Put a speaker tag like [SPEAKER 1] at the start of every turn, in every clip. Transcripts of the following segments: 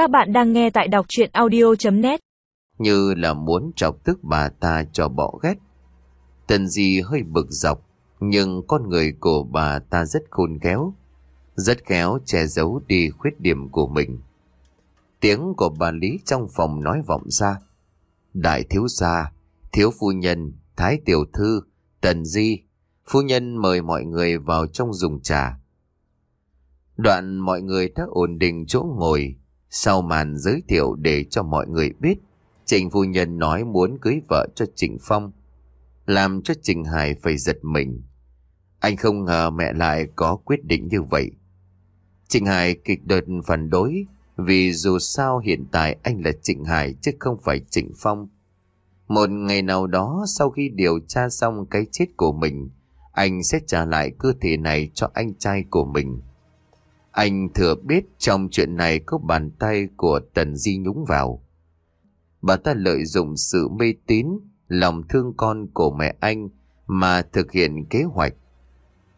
[SPEAKER 1] Các bạn đang nghe tại đọc chuyện audio.net
[SPEAKER 2] Như là muốn chọc tức bà ta cho bỏ ghét. Tần Di hơi bực dọc, nhưng con người của bà ta rất khôn khéo, rất khéo che giấu đi khuyết điểm của mình. Tiếng của bà Lý trong phòng nói vọng ra. Đại thiếu gia, thiếu phu nhân, thái tiểu thư, tần di, phu nhân mời mọi người vào trong dùng trà. Đoạn mọi người đã ổn định chỗ ngồi, sau màn giới thiệu để cho mọi người biết, Trịnh phu nhân nói muốn cưới vợ cho Trịnh Phong, làm cho Trịnh Hải phải giật mình. Anh không ngờ mẹ lại có quyết định như vậy. Trịnh Hải kịch đợt phản đối, vì dù sao hiện tại anh là Trịnh Hải chứ không phải Trịnh Phong. Một ngày nào đó sau khi điều tra xong cái chết của mình, anh sẽ trả lại cơ thể này cho anh trai của mình. Anh thừa biết trong chuyện này có bàn tay của Tần Di nhúng vào. Bà ta lợi dụng sự mê tín, lòng thương con của mẹ anh mà thực hiện kế hoạch.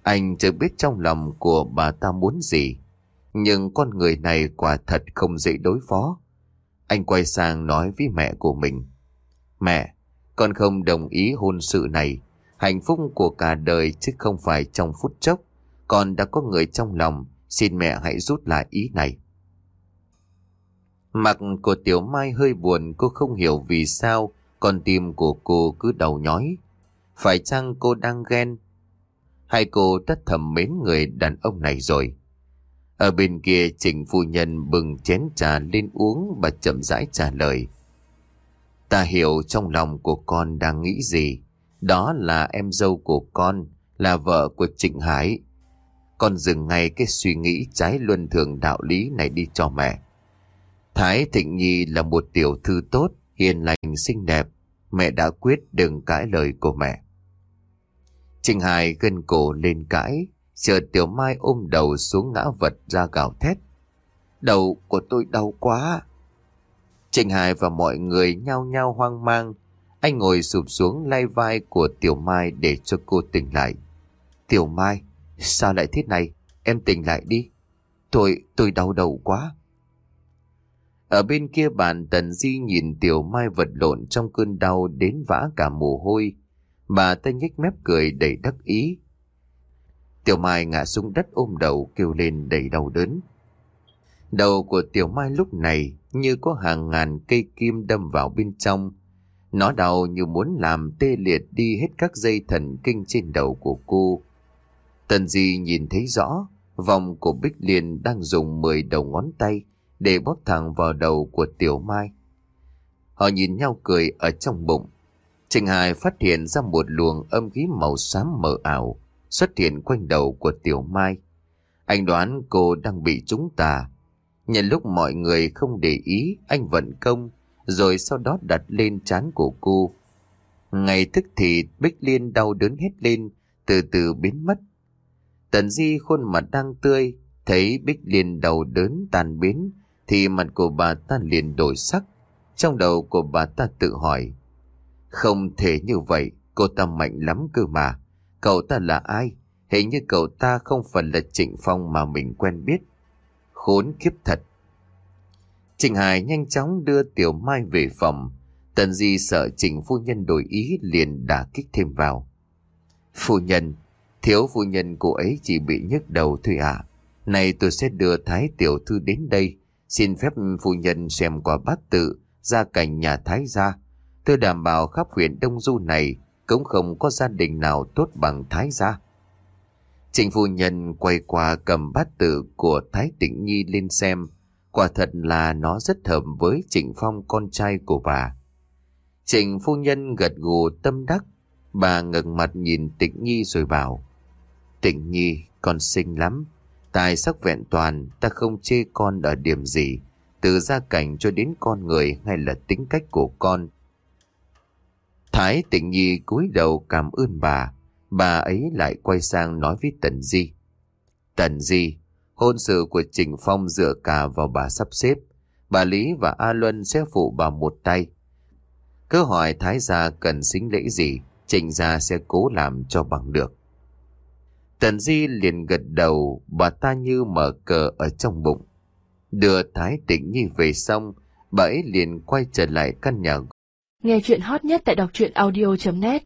[SPEAKER 2] Anh chưa biết trong lòng của bà ta muốn gì, nhưng con người này quả thật không dễ đối phó. Anh quay sang nói với mẹ của mình. Mẹ, con không đồng ý hôn sự này. Hạnh phúc của cả đời chứ không phải trong phút chốc. Con đã có người trong lòng, xin mẹ hãy rút lại ý này. Mặt của Tiểu Mai hơi buồn, cô không hiểu vì sao con tim của cô cứ đầu nhói. Phải chăng cô đang ghen? Hai cô đã thầm mến người đàn ông này rồi. Ở bên kia Trình phu nhân bừng chén trà lên uống và chậm rãi trả lời. Ta hiểu trong lòng của con đang nghĩ gì. Đó là em dâu của con, là vợ của Trịnh Hải. Con dừng ngay cái suy nghĩ trái luân thường đạo lý này đi cho mẹ. Thái Thịnh Nhi là một tiểu thư tốt, hiền lành, xinh đẹp. Mẹ đã quyết đừng cãi lời của mẹ. trinh Hải gân cổ lên cãi, chờ Tiểu Mai ôm đầu xuống ngã vật ra gào thét. Đầu của tôi đau quá. trinh Hải và mọi người nhao nhao hoang mang. Anh ngồi sụp xuống lay vai của Tiểu Mai để cho cô tỉnh lại. Tiểu Mai, sao lại thế này? Em tỉnh lại đi. Tôi, tôi đau đầu quá. Ở bên kia bàn Tần Di nhìn Tiểu Mai vật lộn trong cơn đau đến vã cả mồ hôi. Bà ta nhếch mép cười đầy đắc ý. Tiểu Mai ngã xuống đất ôm đầu kêu lên đầy đau đớn. Đầu của Tiểu Mai lúc này như có hàng ngàn cây kim đâm vào bên trong. Nó đau như muốn làm tê liệt đi hết các dây thần kinh trên đầu của cô. Tần Di nhìn thấy rõ, vòng của Bích Liên đang dùng 10 đầu ngón tay để bóp thẳng vào đầu của Tiểu Mai. Họ nhìn nhau cười ở trong bụng. Trình Hải phát hiện ra một luồng âm khí màu xám mờ ảo xuất hiện quanh đầu của Tiểu Mai. Anh đoán cô đang bị trúng tà. Nhân lúc mọi người không để ý, anh vận công, rồi sau đó đặt lên trán của cô. Ngày tức thì Bích Liên đau đớn hết lên, từ từ biến mất. Tần Di khuôn mặt đang tươi, thấy Bích Liên đầu đớn tàn biến, thì mặt của bà ta liền đổi sắc. Trong đầu của bà ta tự hỏi, không thể như vậy, cô ta mạnh lắm cơ mà. Cậu ta là ai? Hình như cậu ta không phải là Trịnh Phong mà mình quen biết. Khốn kiếp thật. Trịnh Hải nhanh chóng đưa Tiểu Mai về phòng. Tần Di sợ Trịnh phu nhân đổi ý liền đả kích thêm vào. Phu nhân, thiếu phu nhân cô ấy chỉ bị nhức đầu thôi à. Này tôi sẽ đưa Thái Tiểu Thư đến đây. Xin phép phu nhân xem qua bát tự, gia cảnh nhà Thái gia. Tôi đảm bảo khắp huyện Đông Du này cũng không có gia đình nào tốt bằng Thái gia. Trịnh phu nhân quay qua cầm bát tự của Thái Tịnh Nhi lên xem. Quả thật là nó rất hợp với Trịnh Phong con trai của bà. Trịnh phu nhân gật gù tâm đắc. Bà ngẩng mặt nhìn Tịnh Nhi rồi bảo. Tịnh Nhi, con xinh lắm. Tài sắc vẹn toàn, ta không chê con ở điểm gì. Từ gia cảnh cho đến con người hay là tính cách của con Thái tịnh nhi cúi đầu cảm ơn bà. Bà ấy lại quay sang nói với Tần Di. Tần Di, hôn sự của Trình Phong dựa cả vào bà sắp xếp. Bà Lý và A Luân sẽ phụ bà một tay. Cứ hỏi Thái gia cần xính lễ gì, Trình gia sẽ cố làm cho bằng được. Tần Di liền gật đầu, bà ta như mở cờ ở trong bụng. Đưa Thái Tịnh Nhi về xong, bà ấy liền quay trở lại căn nhà.
[SPEAKER 3] Nghe chuyện hot nhất tại đọc truyện audio.net